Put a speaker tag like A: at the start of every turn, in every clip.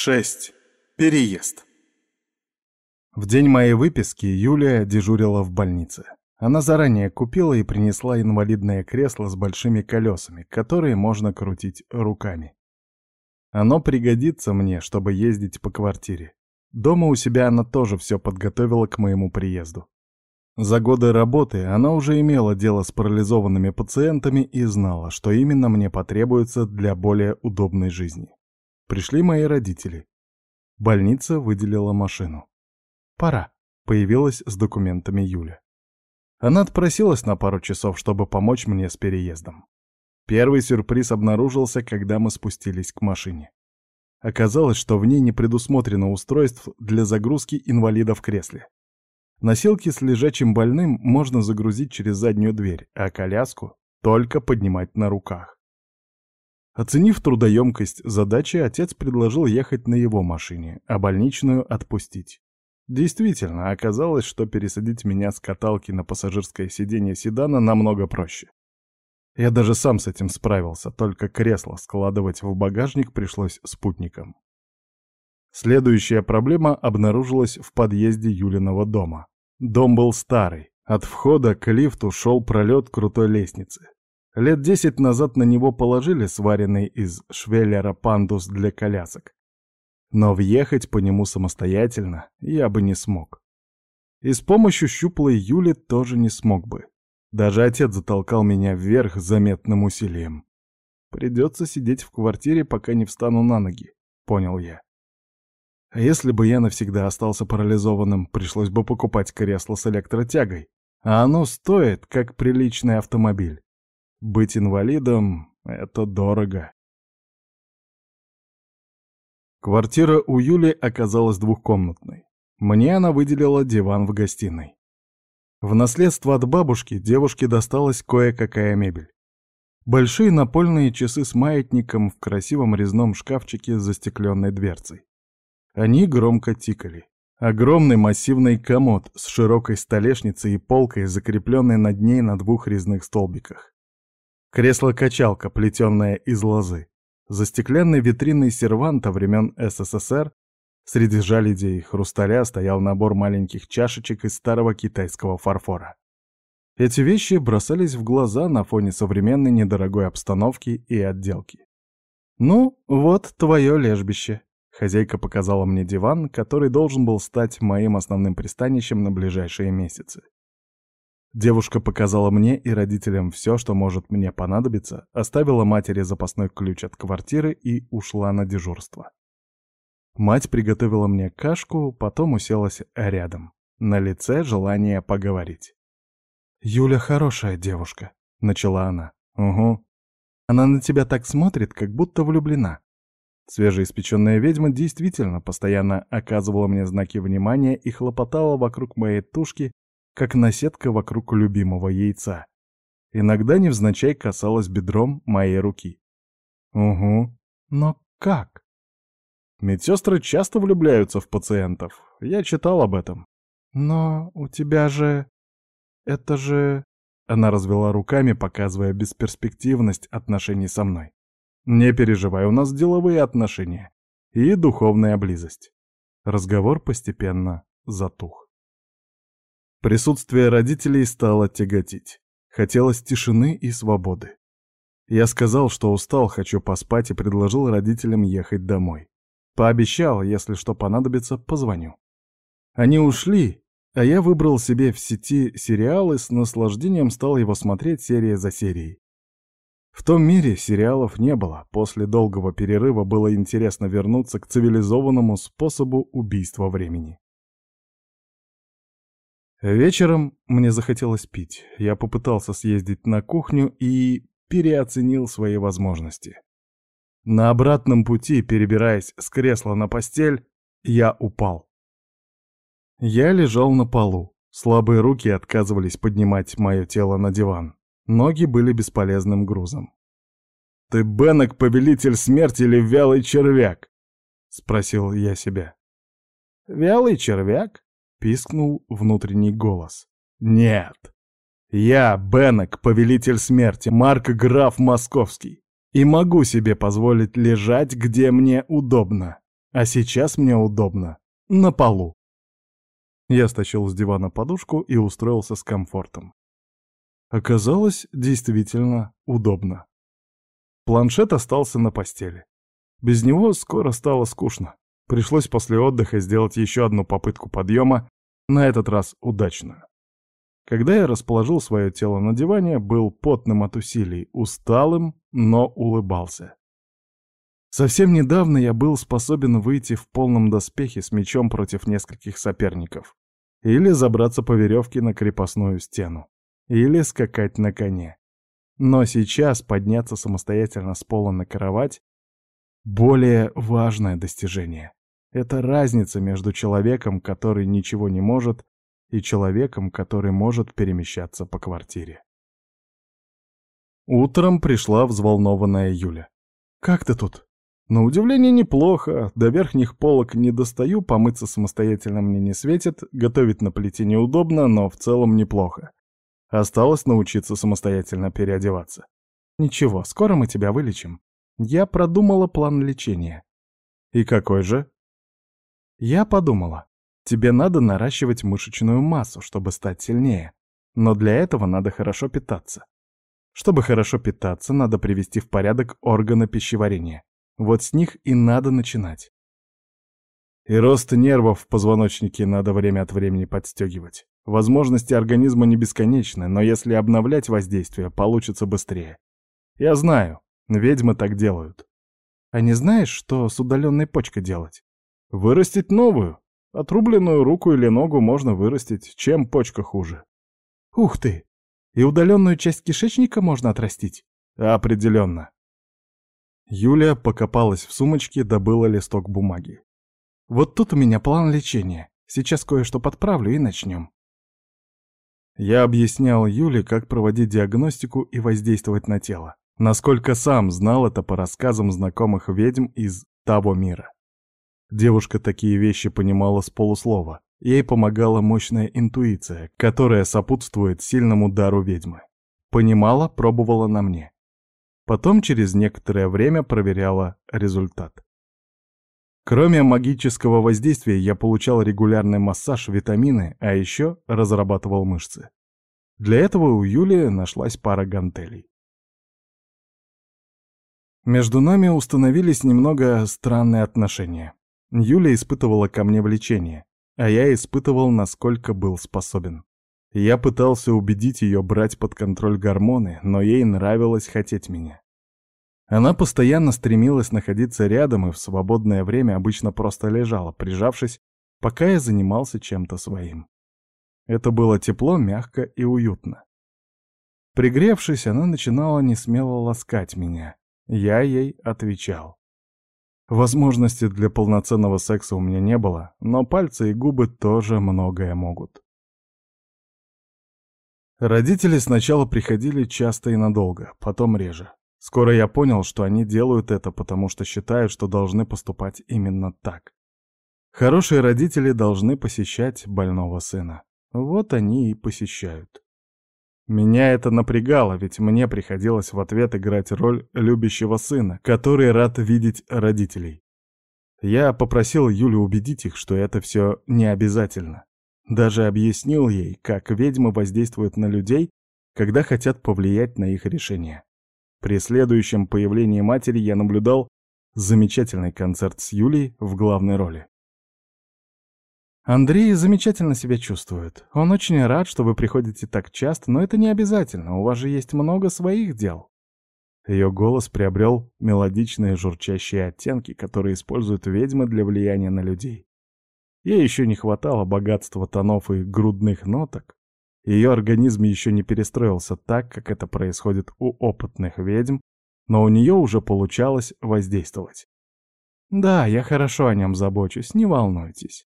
A: 6. Переезд. В день моей выписки Юлия дежурила в больнице. Она заранее купила и принесла инвалидное кресло с большими колесами, которые можно крутить руками. Оно пригодится мне, чтобы ездить по квартире. Дома у себя она тоже все подготовила к моему приезду. За годы работы она уже имела дело с парализованными пациентами и знала, что именно мне потребуется для более удобной жизни. Пришли мои родители. Больница выделила машину. «Пора», — появилась с документами Юля. Она отпросилась на пару часов, чтобы помочь мне с переездом. Первый сюрприз обнаружился, когда мы спустились к машине. Оказалось, что в ней не предусмотрено устройств для загрузки инвалида в кресле. Носилки с лежачим больным можно загрузить через заднюю дверь, а коляску только поднимать на руках. Оценив трудоемкость задачи, отец предложил ехать на его машине, а больничную отпустить. Действительно, оказалось, что пересадить меня с каталки на пассажирское сиденье седана намного проще. Я даже сам с этим справился, только кресло складывать в багажник пришлось спутником. Следующая проблема обнаружилась в подъезде Юлиного дома. Дом был старый. От входа к лифту шел пролет крутой лестницы. Лет десять назад на него положили сваренный из швеллера пандус для колясок. Но въехать по нему самостоятельно я бы не смог. И с помощью щуплой Юли тоже не смог бы. Даже отец затолкал меня вверх заметным усилием. Придется сидеть в квартире, пока не встану на ноги, понял я. А если бы я навсегда остался парализованным, пришлось бы покупать кресло с электротягой. А оно стоит, как приличный автомобиль. Быть инвалидом — это дорого. Квартира у Юли оказалась двухкомнатной. Мне она выделила диван в гостиной. В наследство от бабушки девушке досталась кое-какая мебель. Большие напольные часы с маятником в красивом резном шкафчике с застекленной дверцей. Они громко тикали. Огромный массивный комод с широкой столешницей и полкой, закрепленной над ней на двух резных столбиках. Кресло-качалка, плетенное из лозы. За стеклянной витриной серванта времен СССР среди жалюзи и хрусталя стоял набор маленьких чашечек из старого китайского фарфора. Эти вещи бросались в глаза на фоне современной недорогой обстановки и отделки. «Ну, вот твое лежбище», — хозяйка показала мне диван, который должен был стать моим основным пристанищем на ближайшие месяцы. Девушка показала мне и родителям все, что может мне понадобиться, оставила матери запасной ключ от квартиры и ушла на дежурство. Мать приготовила мне кашку, потом уселась рядом. На лице желание поговорить. «Юля хорошая девушка», — начала она. «Угу. Она на тебя так смотрит, как будто влюблена». Свежеиспеченная ведьма действительно постоянно оказывала мне знаки внимания и хлопотала вокруг моей тушки, как наседка вокруг любимого яйца. Иногда невзначай касалась бедром моей руки. Угу, но как? Медсестры часто влюбляются в пациентов. Я читал об этом. Но у тебя же... Это же... Она развела руками, показывая бесперспективность отношений со мной. Не переживай, у нас деловые отношения. И духовная близость. Разговор постепенно затух. Присутствие родителей стало тяготить. Хотелось тишины и свободы. Я сказал, что устал, хочу поспать и предложил родителям ехать домой. Пообещал, если что понадобится, позвоню. Они ушли, а я выбрал себе в сети сериал и с наслаждением стал его смотреть серия за серией. В том мире сериалов не было, после долгого перерыва было интересно вернуться к цивилизованному способу убийства времени. Вечером мне захотелось пить. Я попытался съездить на кухню и переоценил свои возможности. На обратном пути, перебираясь с кресла на постель, я упал. Я лежал на полу. Слабые руки отказывались поднимать мое тело на диван. Ноги были бесполезным грузом. «Ты Беннек, повелитель смерти или вялый червяк?» — спросил я себя. «Вялый червяк?» — пискнул внутренний голос. «Нет! Я, Беннек, повелитель смерти, Марк Граф Московский, и могу себе позволить лежать, где мне удобно. А сейчас мне удобно. На полу. Я стащил с дивана подушку и устроился с комфортом. Оказалось, действительно удобно. Планшет остался на постели. Без него скоро стало скучно. Пришлось после отдыха сделать еще одну попытку подъема, на этот раз удачную. Когда я расположил свое тело на диване, был потным от усилий, усталым, но улыбался. Совсем недавно я был способен выйти в полном доспехе с мечом против нескольких соперников. Или забраться по веревке на крепостную стену. Или скакать на коне. Но сейчас подняться самостоятельно с пола на кровать — более важное достижение. Это разница между человеком, который ничего не может, и человеком, который может перемещаться по квартире. Утром пришла взволнованная Юля. «Как ты тут?» «На удивление неплохо. До верхних полок не достаю, помыться самостоятельно мне не светит, готовить на плите неудобно, но в целом неплохо. Осталось научиться самостоятельно переодеваться. Ничего, скоро мы тебя вылечим. Я продумала план лечения». «И какой же?» «Я подумала. Тебе надо наращивать мышечную массу, чтобы стать сильнее. Но для этого надо хорошо питаться. Чтобы хорошо питаться, надо привести в порядок органы пищеварения. Вот с них и надо начинать. И рост нервов в позвоночнике надо время от времени подстегивать. Возможности организма не бесконечны, но если обновлять воздействие, получится быстрее. Я знаю, ведьмы так делают. А не знаешь, что с удаленной почкой делать? Вырастить новую? Отрубленную руку или ногу можно вырастить, чем почка хуже. Ух ты! И удаленную часть кишечника можно отрастить? Определенно. Юлия покопалась в сумочке, добыла листок бумаги. Вот тут у меня план лечения. Сейчас кое-что подправлю и начнем. Я объяснял Юле, как проводить диагностику и воздействовать на тело. Насколько сам знал это по рассказам знакомых ведьм из того мира. Девушка такие вещи понимала с полуслова. Ей помогала мощная интуиция, которая сопутствует сильному дару ведьмы. Понимала, пробовала на мне. Потом через некоторое время проверяла результат. Кроме магического воздействия я получал регулярный массаж, витамины, а еще разрабатывал мышцы. Для этого у Юли нашлась пара гантелей. Между нами установились немного странные отношения. Юля испытывала ко мне влечение, а я испытывал, насколько был способен. Я пытался убедить ее брать под контроль гормоны, но ей нравилось хотеть меня. Она постоянно стремилась находиться рядом и в свободное время обычно просто лежала, прижавшись, пока я занимался чем-то своим. Это было тепло, мягко и уютно. Пригревшись, она начинала несмело ласкать меня. Я ей отвечал. Возможности для полноценного секса у меня не было, но пальцы и губы тоже многое могут. Родители сначала приходили часто и надолго, потом реже. Скоро я понял, что они делают это, потому что считают, что должны поступать именно так. Хорошие родители должны посещать больного сына. Вот они и посещают. Меня это напрягало, ведь мне приходилось в ответ играть роль любящего сына, который рад видеть родителей. Я попросил Юлю убедить их, что это все не обязательно. Даже объяснил ей, как ведьмы воздействуют на людей, когда хотят повлиять на их решение. При следующем появлении матери я наблюдал замечательный концерт с Юлей в главной роли. Андрей замечательно себя чувствует. Он очень рад, что вы приходите так часто, но это не обязательно, у вас же есть много своих дел. Ее голос приобрел мелодичные журчащие оттенки, которые используют ведьмы для влияния на людей. Ей еще не хватало богатства тонов и грудных ноток. Ее организм еще не перестроился так, как это происходит у опытных ведьм, но у нее уже получалось воздействовать. Да, я хорошо о нем забочусь, не волнуйтесь.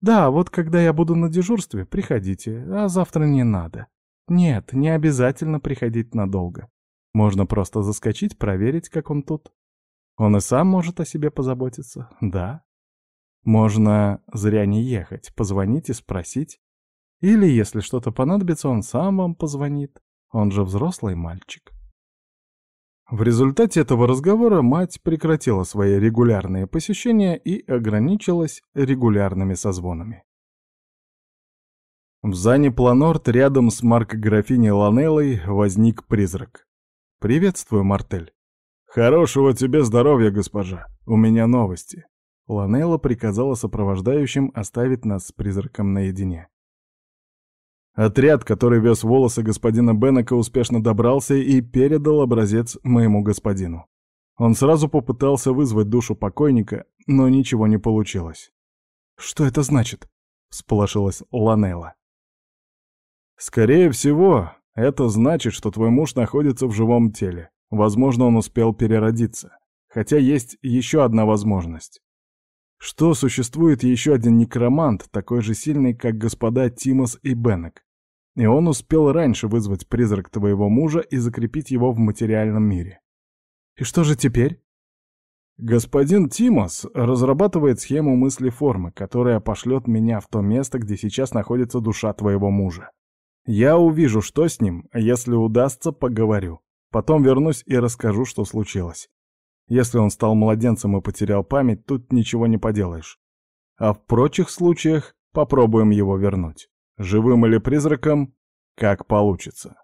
A: «Да, вот когда я буду на дежурстве, приходите, а завтра не надо. Нет, не обязательно приходить надолго. Можно просто заскочить, проверить, как он тут. Он и сам может о себе позаботиться, да. Можно зря не ехать, позвонить и спросить. Или, если что-то понадобится, он сам вам позвонит. Он же взрослый мальчик. В результате этого разговора мать прекратила свои регулярные посещения и ограничилась регулярными созвонами. В зане Планорт рядом с марк-графиней Ланеллой возник призрак. «Приветствую, Мартель». «Хорошего тебе здоровья, госпожа. У меня новости». Ланелла приказала сопровождающим оставить нас с призраком наедине. Отряд, который вез волосы господина Беннека, успешно добрался и передал образец моему господину. Он сразу попытался вызвать душу покойника, но ничего не получилось. «Что это значит?» — всполошилась Ланелла. «Скорее всего, это значит, что твой муж находится в живом теле. Возможно, он успел переродиться. Хотя есть еще одна возможность. Что существует еще один некромант, такой же сильный, как господа Тимос и Беннек. И он успел раньше вызвать призрак твоего мужа и закрепить его в материальном мире. И что же теперь? Господин Тимос разрабатывает схему мысли формы, которая пошлет меня в то место, где сейчас находится душа твоего мужа. Я увижу, что с ним, если удастся, поговорю. Потом вернусь и расскажу, что случилось. Если он стал младенцем и потерял память, тут ничего не поделаешь. А в прочих случаях попробуем его вернуть живым или призраком, как получится.